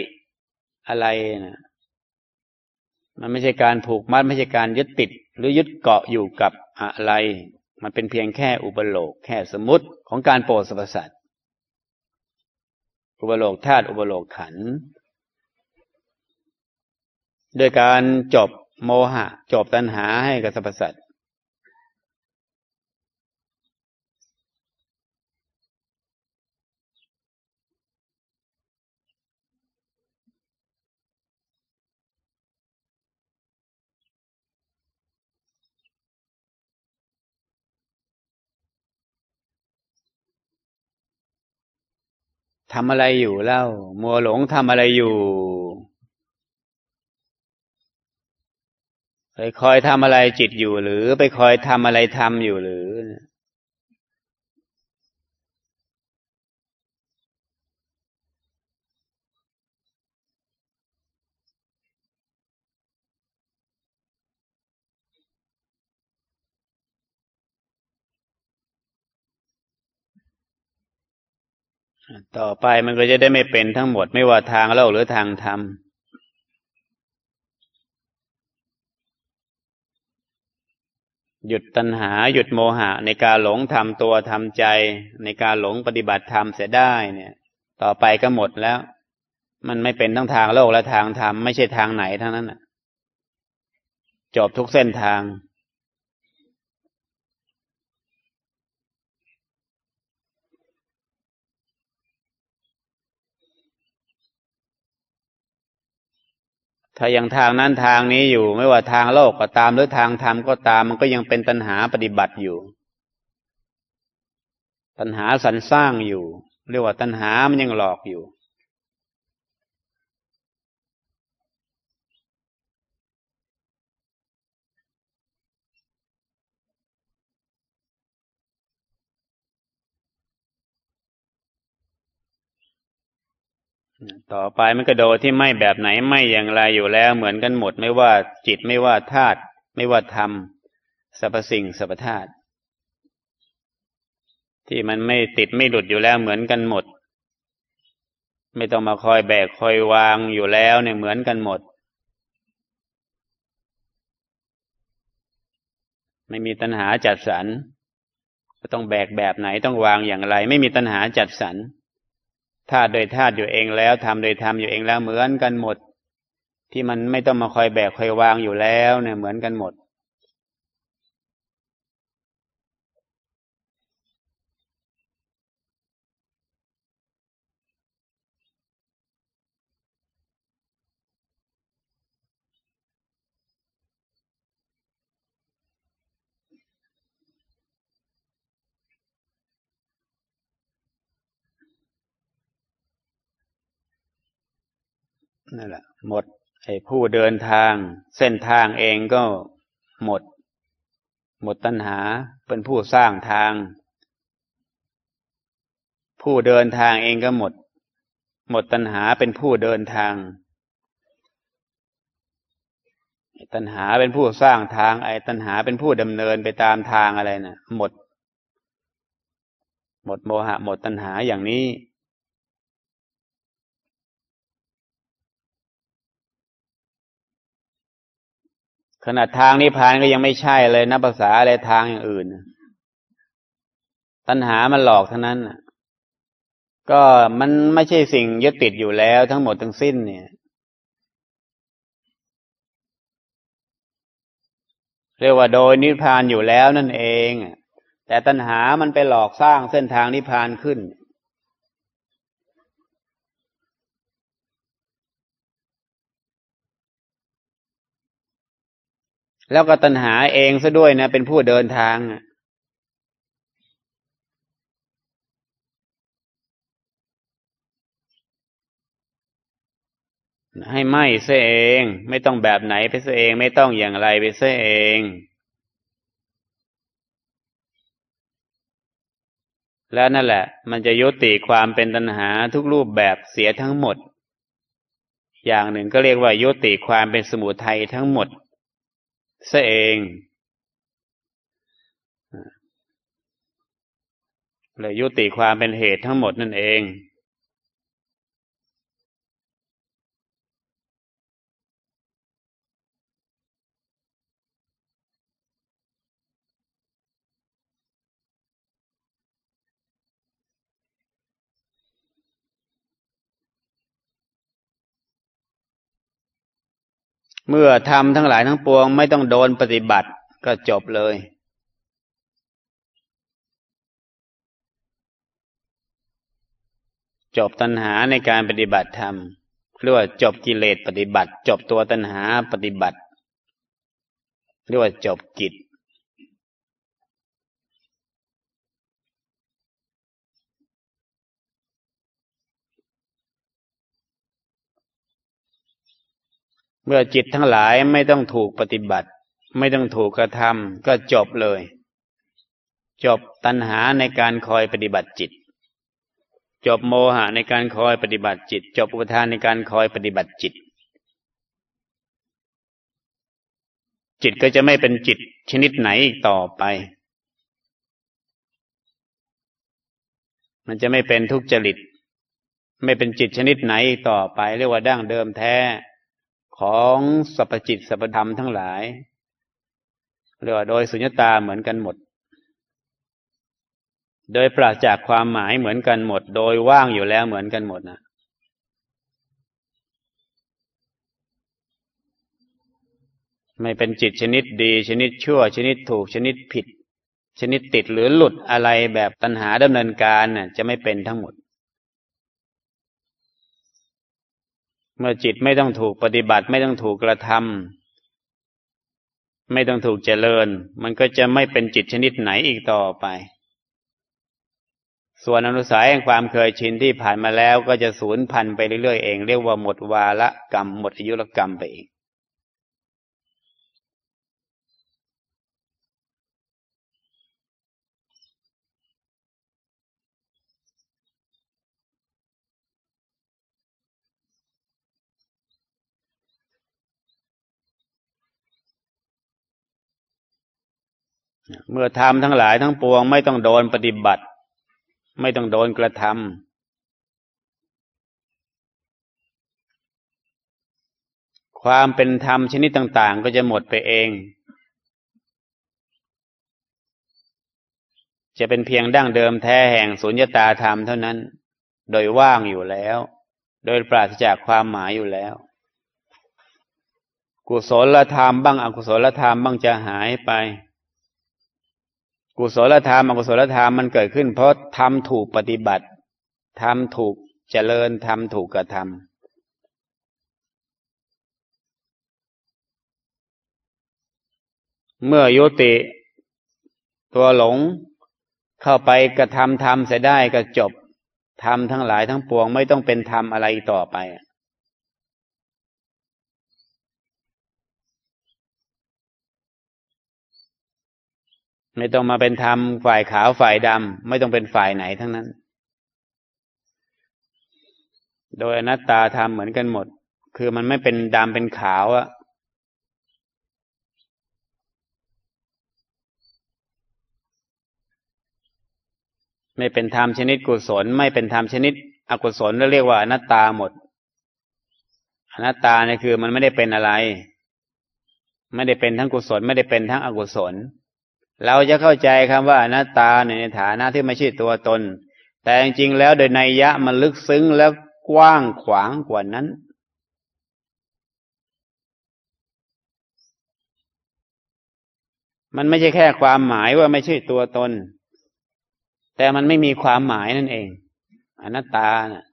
อะไรนะมันไม่ใช่การผูกมัด ไม่ใช่การยึดติด หรือยึดเกาะอยู่กับอะไร มันเป็นเพียงแค่อุปโลกแค่สมมติของการโปรดสรรพสัตว์อุปโลกธาตุอุปโลกขันโดยการจบโมหะ จบตัณหาให้กับสรรพสัตว์ ทำอะไรอยู่เล่า มัวหลงทำอะไรอยู่ไปคอยทำอะไรจิตอยู่หรือ ไปคอยทำอะไรทำอยู่หรือ ต่อไปมันก็จะได้ไม่เป็นทั้งหมดไม่ว่าทางโลกหรือทางธรรมหยุดตัณหาหยุดโมหะ ในการหลงทำตัวทำใจ ในการหลงปฏิบัติธรรมเสียได้เนี่ย ต่อไปก็หมดแล้ว มันไม่เป็นทั้งทางโลกและทางธรรมไม่ใช่ทางไหนทั้งนั้นจบทุกเส้นทาง ถ้ายังทางนั้นทางนี้อยู่ ไม่ว่าทางโลกก็ตามหรือทางธรรมก็ตาม มันก็ยังเป็นตัณหาปฏิบัติอยู่ ตัณหาสรรสร้างอยู่ เรียกว่าตัณหามันยังหลอกอยู่ ต่อไปมันก็โดที่ไม่แบบไหนไม่อย่างไรอยู่แล้ว เหมือนกันหมดไม่ว่าจิตไม่ว่าธาตุไม่ว่าธรรมสรรพสิ่งสรรพธาตุที่มันไม่ติดไม่หลุดอยู่แล้วเหมือนกันหมด ไม่ต้องมาคอยแบกคอยวางอยู่แล้วเนี่ยเหมือนกันหมด ไม่มีตัณหาจัดสรรก็ต้องแบกแบบไหนต้องวางอย่างไร ไม่มีตัณหาจัดสรร ธาตุโดยธาตุอยู่เองแล้วทำโดยทำอยู่เองแล้วเหมือนกันหมด ที่มันไม่ต้องมาคอยแบกคอยวางอยู่แล้วเนี่ยเหมือนกันหมด นั่นแหละ หมดไอ้ผู้เดินทาง เส้นทางเองก็หมด หมดตัณหาเป็นผู้สร้างทาง ผู้เดินทางเองก็หมด หมดตัณหาเป็นผู้เดินทาง ตัณหาเป็นผู้สร้างทาง ไอ้ตัณหาเป็นผู้ดำเนินไปตามทางอะไรนะ่ะ หมด หมดโมหะ หมดตัณหาอย่างนี้ ขนาดทางนิพพานก็ยังไม่ใช่เลยนับภาษาอะไรทางอย่างอื่นตัณหามันหลอกเท่านั้นก็มันไม่ใช่สิ่งยึดติดอยู่แล้วทั้งหมดทั้งสิ้นเนี่ย เรียกว่าโดยนิพพานอยู่แล้วนั่นเอง แต่ตัณหามันไปหลอกสร้างเส้นทางนิพพานขึ้น แล้วก็ตัณหาเองซะด้วยนะ เป็นผู้เดินทางให้ไหมซะเอง ไม่ต้องแบบไหนไปซะเอง ไม่ต้องอย่างไรไปซะเองแล้วนั่นแหละ มันจะยุติความเป็นตัณหาทุกรูปแบบเสียทั้งหมด อย่างหนึ่งก็เรียกว่ายุติความเป็นสมุทัยทั้งหมด ซะเองเลยยุติความเป็นเหตุทั้งหมดนั่นเอง เมื่อทำทั้งหลายทั้งปวงไม่ต้องโดนปฏิบัติก็จบเลย จบตัณหาในการปฏิบัติธรรมเรียกว่าจบกิเลสปฏิบัติ จบตัวตัณหาปฏิบัติเรียกว่าจบกิจ เมื่อจิตทั้งหลายไม่ต้องถูกปฏิบัติ ไม่ต้องถูกกระทำก็จบเลย จบตัณหาในการคอยปฏิบัติจิต จบโมหะในการคอยปฏิบัติจิต จบอุปทานในการคอยปฏิบัติจิต จิตก็จะไม่เป็นจิตชนิดไหนอีกต่อไป มันจะไม่เป็นทุกจริต ไม่เป็นจิตชนิดไหนอีกต่อไป เรียกว่าดั้งเดิมแท้ ของสัพจิตสัพธรรมทั้งหลายเรียกว่าโดยสุญญตาเหมือนกันหมด โดยปราศจากความหมายเหมือนกันหมด โดยว่างอยู่แล้วเหมือนกันหมดนะไม่เป็นจิตชนิดดี ชนิดชั่ว ชนิดถูก ชนิดผิด ชนิดติดหรือหลุดอะไรแบบตัณหาดำเนินการน่ะจะไม่เป็นทั้งหมด เมื่อจิตไม่ต้องถูกปฏิบัติไม่ต้องถูกกระทำไม่ต้องถูกเจริญ มันก็จะไม่เป็นจิตชนิดไหนอีกต่อไป ส่วนอนุสัยแห่งความเคยชินที่ผ่านมาแล้วก็จะสูญพันธุ์ไปเรื่อยๆเอง เรียกว่าหมดวาระกรรม หมดอายุรกรรมไปเอง เมื่อทำทั้งหลายทั้งปวง ไม่ต้องโดนปฏิบัติ ไม่ต้องโดนกระทำความเป็นธรรมชนิดต่าง ๆ ก็จะหมดไปเอง จะเป็นเพียงดั้งเดิมแท้แห่งสุญญตาธรรมเท่านั้น โดยว่างอยู่แล้ว โดยปราศจากความหมายอยู่แล้ว กุศลธรรมบ้างอกุศลธรรมบ้างจะหายไป กุศลธรรมอกุศลธรรมมันเกิดขึ้น เพราะทำถูกปฏิบัติทำถูกเจริญทำถูกกระทำเมื่อยุติตัวหลงเข้าไปกระทำทำเสียได้ก็จบทำทั้งหลายทั้งปวงไม่ต้องเป็นธรรมอะไรต่อไป ไม่ต้องมาเป็นธรรมฝ่ายขาวฝ่ายดำไม่ต้องเป็นฝ่ายไหนทั้งนั้น โดยอนัตตาธรรมเหมือนกันหมด คือมันไม่เป็นดำเป็นขาวอะไม่เป็นธรรมชนิดกุศล ไม่เป็นธรรมชนิด อกุศลเรียกว่าอนัตตาหมด อนัตตาเนี่ยคือมันไม่ได้เป็นอะไร ไม่ได้เป็นทั้งกุศล ไม่ได้เป็นทั้งอกุศล เราจะเข้าใจคำว่าอนัตตาในฐานะที่ไม่ใช่ตัวตน แต่จริงๆแล้วโดยในยะมันลึกซึ้งแล้วกว้างขวางกว่านั้น มันไม่ใช่แค่ความหมายว่าไม่ใช่ตัวตน แต่มันไม่มีความหมายนั่นเอง อนัตตานะ่ะ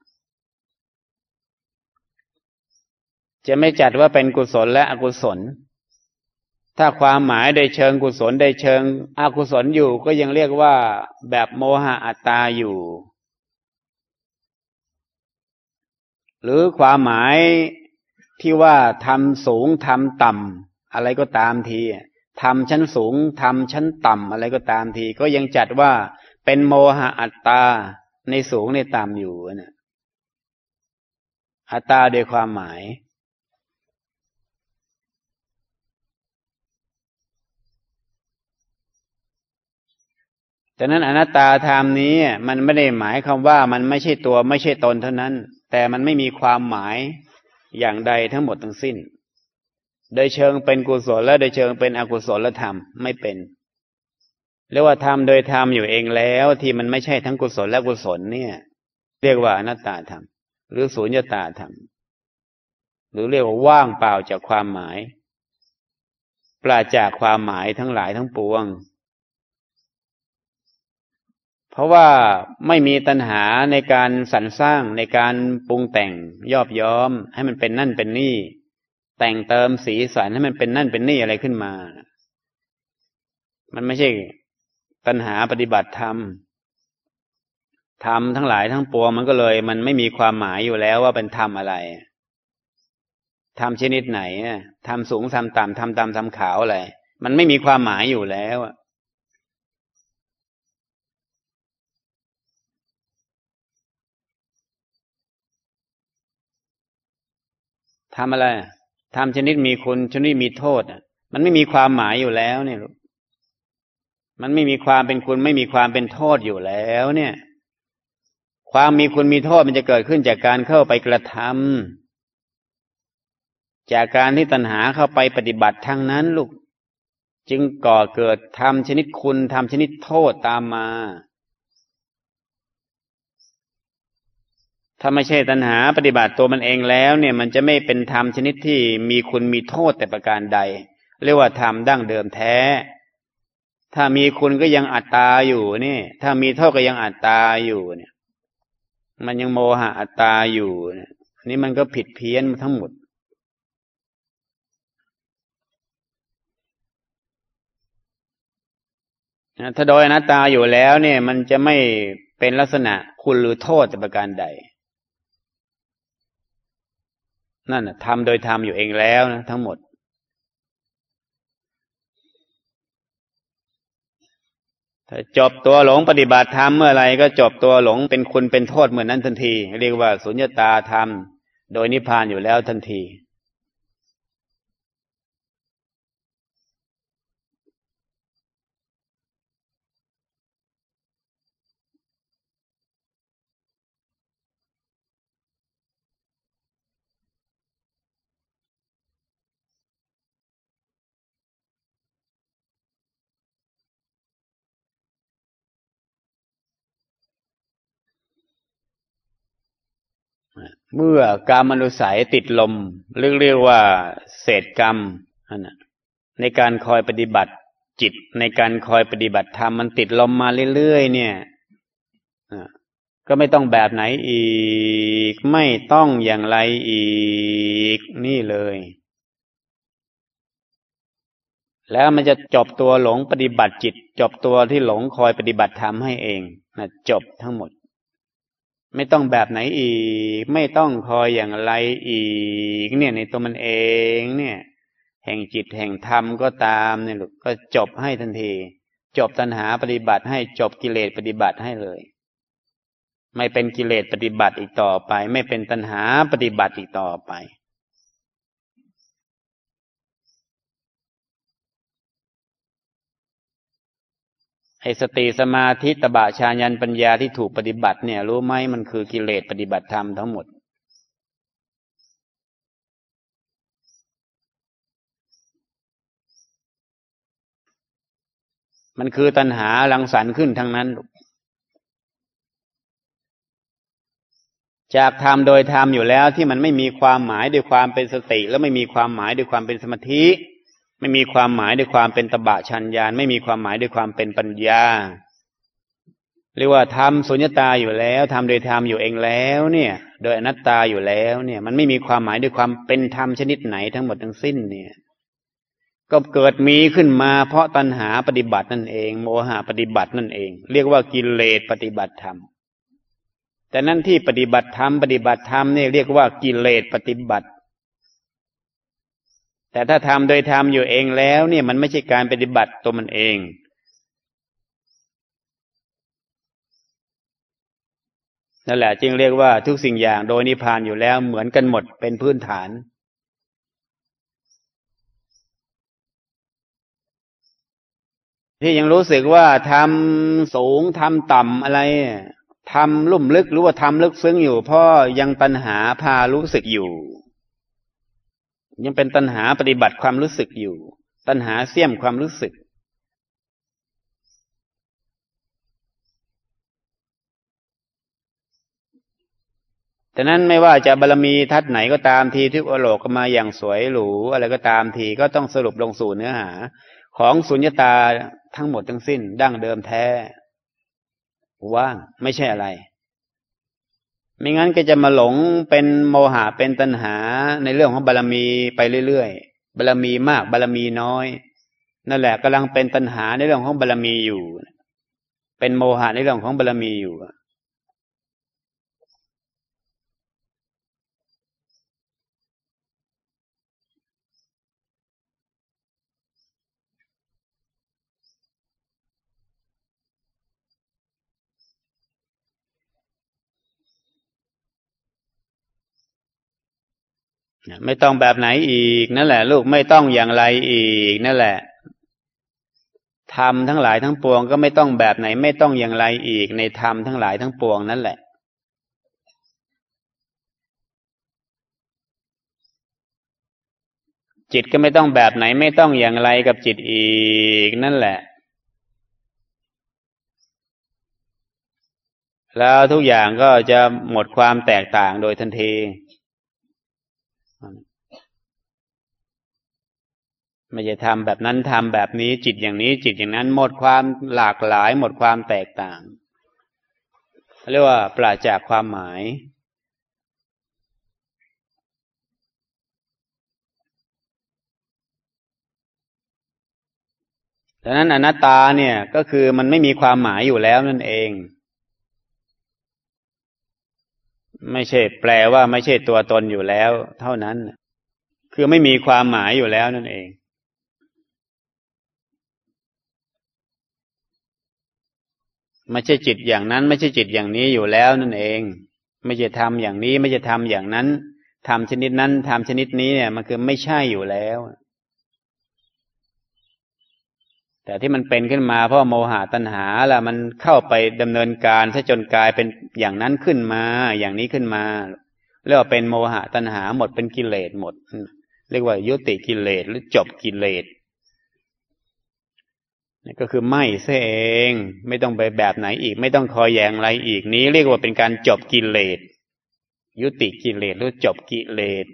จะไม่จัดว่าเป็นกุศลและอกุศล ถ้าความหมายได้เชิงกุศลได้เชิงอกุศลอยู่ก็ยังเรียกว่าแบบโมหะอัตตาอยู่ หรือความหมายที่ว่าทำสูงทำต่ำอะไรก็ตามทีทำชั้นสูงทำชั้นต่ำอะไรก็ตามที ก็ยังจัดว่าเป็นโมหะอัตตาในสูงในต่ำอยู่นะอัตตาโดยความหมาย ดังนั้นอนัตตาธรรมนี้มันไม่ได้หมายคำว่ามันไม่ใช่ตัวไม่ใช่ตนเท่านั้น แต่มันไม่มีความหมายอย่างใดทั้งหมดทั้งสิ้น โดยเชิงเป็นกุศลและโดยเชิงเป็นอกุศลธรรมไม่เป็นเรียกว่าธรรมโดยธรรมอยู่เองแล้ว ที่มันไม่ใช่ทั้งกุศลและกุศลเนี่ย เรียกว่าอนัตตาธรรม หรือสุญญตาธรรม หรือเรียกว่าว่างเปล่าจากความหมาย ปราจากความหมายทั้งหลายทั้งปวง เพราะว่าไม่มีตัณหาในการสรรสร้างในการปรุงแต่งยอบย้อม ให้มันเป็นนั่นเป็นนี่ แต่งเติมสีสันให้มันเป็นนั่นเป็นนี่อะไรขึ้นมา มันไม่ใช่ตัณหาปฏิบัติธรรมธรรมทั้งหลายทั้งปวงมันก็เลย มันไม่มีความหมายอยู่แล้วว่าเป็นธรรมอะไรธรรมชนิดไหนธรรมสูงธรรมต่ำธรรมดำธรรมขาวอะไรมันไม่มีความหมายอยู่แล้ว ทำอะไรทำชนิดมีคุณชนิดมีโทษอะมันไม่มีความหมายอยู่แล้วเนี่ยมันไม่มีความเป็นคุณไม่มีความเป็นโทษอยู่แล้ว เนี่ย ความมีคุณมีโทษมันจะเกิดขึ้นจากการเข้าไปกระทำจากการที่ตัณหาเข้าไปปฏิบัติทางนั้นลูก จึงก่อเกิดทำชนิดคุณทำชนิดโทษตามมา ถ้าไม่ใช่ตัณหาปฏิบัติตัวมันเองแล้ว เนี่ย มันจะไม่เป็นธรรมชนิดที่มีคุณมีโทษแต่ประการใด เรียกว่าธรรมดั้งเดิมแท้ ถ้ามีคุณก็ยังอัตตาอยู่นี่ถ้ามีโทษก็ยังอัตตาอยู่เนี่ย มันยังโมหะอัตตาอยู่เนี่ยนี่มันก็ผิดเพี้ยนทั้งหมดถ้าโดยอนัตตาอยู่แล้วเนี่ย มันจะไม่เป็นลักษณะคุณหรือโทษแต่ประการใด นั่นทำโดยทำอยู่เองแล้วนะทั้งหมด ถ้าจบตัวหลงปฏิบัติธรรมเมื่อไรก็จบตัวหลงเป็นคุณเป็นโทษเหมือนนั้นทันที เรียกว่าสุญญตาธรรม โดยนิพพานอยู่แล้วทันที เมื่อกรรมมนุสัยติดลมเรียกเรียกว่า เศษกรรมนะในการคอยปฏิบัติจิตในการคอยปฏิบัติธรรมมันติดลมมาเรื่อยๆเนี่ยก็ไม่ต้องแบบไหนอีก ไม่ต้องอย่างไรอีกนี่เลย แล้วมันจะจบตัวหลงปฏิบัติจิต จบตัวที่หลงคอยปฏิบัติธรรมให้เองนะจบทั้งหมด ไม่ต้องแบบไหนอีก ไม่ต้องคอยอย่างไรอีก เนี่ยในตัวมันเอง เนี่ย แห่งจิตแห่งธรรมก็ตามเนี่ยลูกก็จบให้ทันที จบตัณหาปฏิบัติให้จบกิเลสปฏิบัติให้เลย ไม่เป็นกิเลสปฏิบัติอีกต่อไป ไม่เป็นตัณหาปฏิบัติอีกต่อไป ไอ้สติสมาธิตบะชายันปัญญาที่ถูกปฏิบัติเนี่ย รู้ไหมมันคือกิเลสปฏิบัติธรรมทั้งหมด มันคือตัณหาลังสรรค์ขึ้นทั้งนั้น จากธรรมโดยธรรมอยู่แล้วที่มันไม่มีความหมายด้วยความเป็นสติ แล้วไม่มีความหมายด้วยความเป็นสมาธิ ไม่มีความหมายด้วยความเป็นตบะชัญญาณไม่มีความหมายด้วยความเป็นปัญญา เรียกว่าทำสุญญตาอยู่แล้วทำโดยธรรมอยู่เองแล้ว เนี่ย โดยอนัตตาอยู่แล้วเนี่ย มันไม่มีความหมายด้วยความเป็นธรรมชนิดไหนทั้งหมดทั้งสิ้นเนี่ย ก็เกิดมีขึ้นมา เพราะตัณหาปฏิบัตินั่นเอง โมหะปฏิบัตินั่นเอง เรียกว่ากิเลสปฏิบัติธรรมแต่นั่นที่ปฏิบัติธรรมปฏิบัติธรรมเนี่ยเรียกว่ากิเลสปฏิบัติ แต่ถ้าทำโดยทำอยู่เองแล้ว เนี่ยมันไม่ใช่การปฏิบัติตัวมันเอง นั่นแหละจึงเรียกว่าทุกสิ่งอย่างโดยนิพพานอยู่แล้วเหมือนกันหมดเป็นพื้นฐานที่ยังรู้สึกว่าทำสูงทำต่ำอะไรทำลุ่มลึกหรือว่าทำลึกซึ้งอยู่เพราะยังตัณหาพารู้สึกอยู่ ยังเป็นตัณหาปฏิบัติความรู้สึกอยู่ ตัณหาเสี่ยมความรู้สึก แต่นั้นไม่ว่าจะบารรมีทัศไหนก็ตามทีที่อโลกมาอย่างสวยหรูอะไรก็ตามทีก็ต้องสรุปลงสู่เนื้อหา ของสุญญตาทั้งหมดทั้งสิ้น ดั้งเดิมแท้ ว่างไม่ใช่อะไร ไม่งั้นก็จะมาหลงเป็นโมหะเป็นตัณหาในเรื่องของบารรมีไปเรื่อยๆบารรมีมากบารรมีน้อย นั่นแหละกำลังเป็นตัณหาในเรื่องของบารรมีอยู่ เป็นโมหะในเรื่องของบารรมีอยู่ ไม่ต้องแบบไหนอีกนั่นแหละ ลูกไม่ต้องอย่างไรอีกนั่นแหละทำทั้งหลายทั้งปวงก็ไม่ต้องแบบไหน ไม่ต้องอย่างไรอีกในธรรมทั้งหลายทั้งปวงนั่นแหละ จิตก็ไม่ต้องแบบไหน ไม่ต้องอย่างไรกับจิตอีกนั่นแหละ แล้วทุกอย่างก็จะหมดความแตกต่างโดยทันที ไม่ใช่ทำแบบนั้นทำแบบนี้จิตอย่างนี้ จิตอย่างนั้นหมดความหลากหลาย หมดความแตกต่างเรียกว่าปราจากความหมาย ดังนั้นอนัตตาเนี่ยก็คือมันไม่มีความหมายอยู่แล้วนั่นเอง ไม่ใช่แปลว่าไม่ใช่ตัวตนอยู่แล้ว เท่านั้น คือไม่มีความหมายอยู่แล้วนั่นเอง ไม่ใช่จิตอย่างนั้น ไม่ใช่จิตอย่างนี้อยู่แล้วนั่นเอง ไม่ใช่ทำอย่างนี้ ไม่ใช่ทำอย่างนั้นทำชนิดนั้นทำชนิดนี้เนี่ย มันคือไม่ใช่อยู่แล้ว แต่ที่มันเป็นขึ้นมาเพราะโมหะตัณหาล่ะ มันเข้าไปดำเนินการซะจนกลายเป็นอย่างนั้นขึ้นมา อย่างนี้ขึ้นมาเรียกว่าเป็นโมหะตัณหาหมดเป็นกิเลสหมดเรียกว่ายุติกิเลสหรือจบกิเลส ก็คือไม่เสเองไม่ต้องไปแบบไหนอีก ไม่ต้องคอยแยงอะไรอีกนี้ เรียกว่าเป็นการจบกิเลสยุติกิเลสหรือจบกิเลส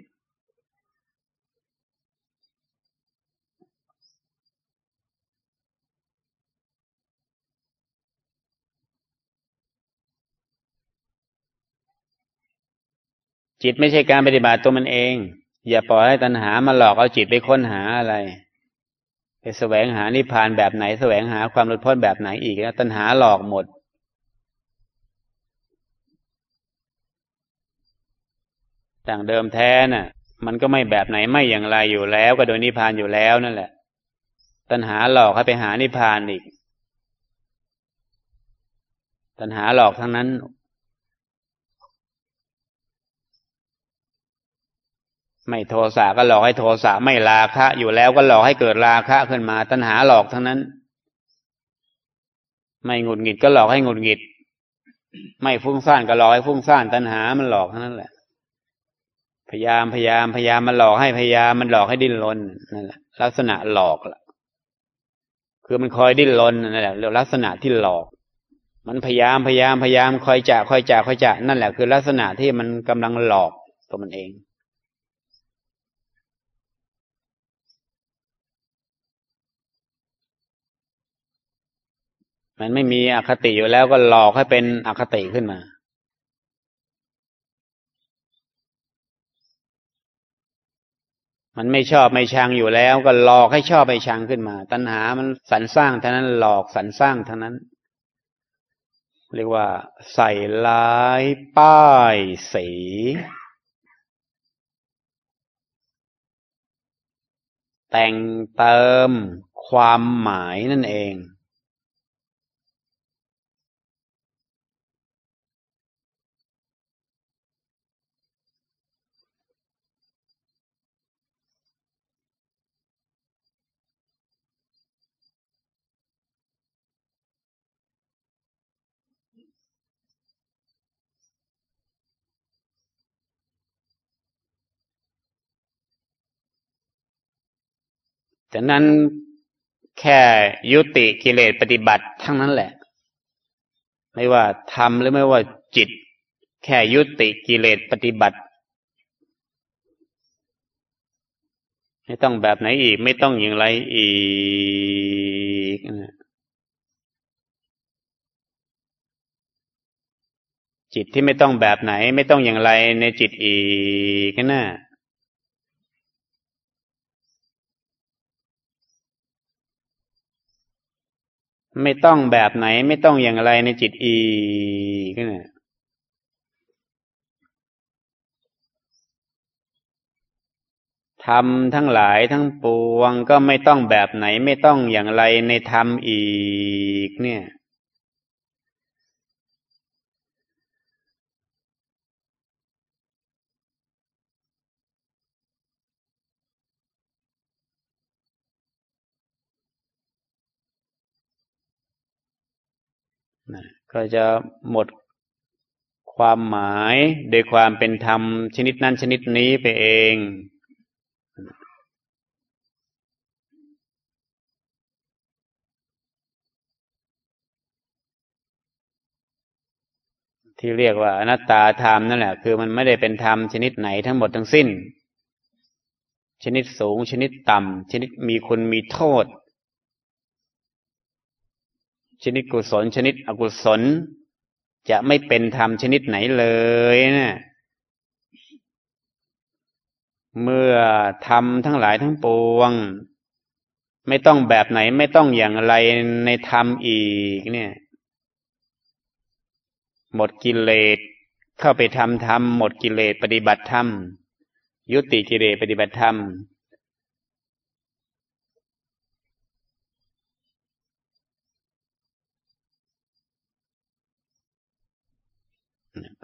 จิตไม่ใช่การปฏิบัติตัวมันเอง อย่าปล่อยให้ตัณหามาหลอกเอาจิตไปค้นหาอะไร ไปแสวงหานิพพานแบบไหน แสวงหาความหลุดพ้นแบบไหนอีกนะตัณหาหลอกหมด ต่างเดิมแท้น่ะ มันก็ไม่แบบไหนไม่อย่างไรอยู่แล้วก็โดยนิพพานอยู่แล้วนั่นแหละ ตัณหาหลอกให้ไปหานิพพานอีก ตัณหาหลอกทั้งนั้น ไม่โทสะก็หลอกให้โทสะไม่ราคะ อยู่แล้วก็หลอกให้เกิดราคะขึ้นมา ตัณหาหลอกทั้งนั้น ไม่หงุดหงิดก็หลอกให้หงุดหงิด ไม่ฟุ้งซ่านก็หลอกให้ฟุ้งซ่านตัณหามันหลอกทั้งนั้นแหละ พยายามพยายามพยายามมันหลอกให้พยายามมันหลอกให้ดิ้นรนนั่นแหละลักษณะหลอกล่ะ คือมันคอยดิ้นรนนั่นแหละเรียกลักษณะที่หลอก มันพยายามพยายามพยายามคอยจ่าคอยจ่าคอยจ่านั่นแหละคือลักษณะที่มันกำลังหลอกตัวมันเอง มันไม่มีอคติอยู่แล้วก็หลอกให้เป็นอคติขึ้นมา มันไม่ชอบไม่ชังอยู่แล้วก็หลอกให้ชอบให้ชังขึ้นมา ตัณหามันสรรสร้างเท่านั้นหลอกสรรสร้างเท่านั้น เรียกว่า ใส่ลายป้ายสีแต่งเติมความหมายนั่นเอง ฉะนั้นแค่ยุติกิเลสปฏิบัติทั้งนั้นแหละ ไม่ว่าทำหรือไม่ว่าจิต แค่ยุติกิเลสปฏิบัติ ไม่ต้องแบบไหนอีก ไม่ต้องอย่างไรอีกจิตที่ไม่ต้องแบบไหน ไม่ต้องอย่างไรในจิตอีกนะ ไม่ต้องแบบไหนไม่ต้องอย่างไรในจิตอีกนะทำทั้งหลายทั้งปวงก็ไม่ต้องแบบไหนไม่ต้องอย่างไรในธรรมอีกเนี่ย ก็จะหมดความหมายโดยความเป็นธรรมชนิดนั้นชนิดนี้ไปเอง ที่เรียกว่าอนัตตาธรรมนั่นแหละ คือมันไม่ได้เป็นธรรมชนิดไหนทั้งหมดทั้งสิ้น ชนิดสูงชนิดต่ำชนิดมีคุณมีโทษ ชนิดกุศล ชนิดอกุศล จะไม่เป็นธรรมชนิดไหนเลยนะเมื่อทำทั้งหลายทั้งปวง ไม่ต้องแบบไหนไม่ต้องอย่างไรในธรรมอีก เนี่ย หมดกิเลสเข้าไปทำธรรมหมดกิเลสปฏิบัติธรรม ยุติกิเลสปฏิบัติธรรม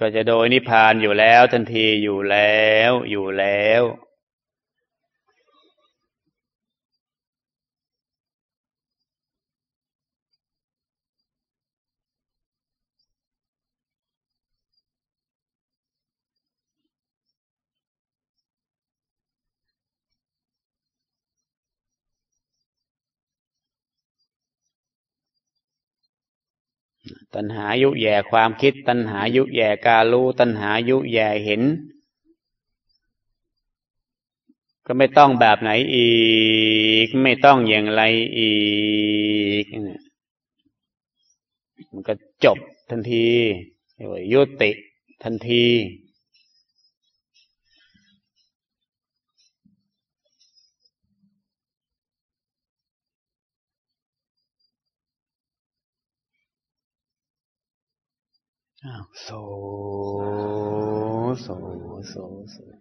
ก็จะโดยนิพพานอยู่แล้วทันทีอยู่แล้วอยู่แล้ว ตัณหายุแย่ความคิด ตัณหายุแย่การรู้ ตัณหายุแย่เห็น ก็ไม่ต้องแบบไหนอีก ไม่ต้องอย่างไรอีกมันก็จบทันทียุติทันที โสโสโสโส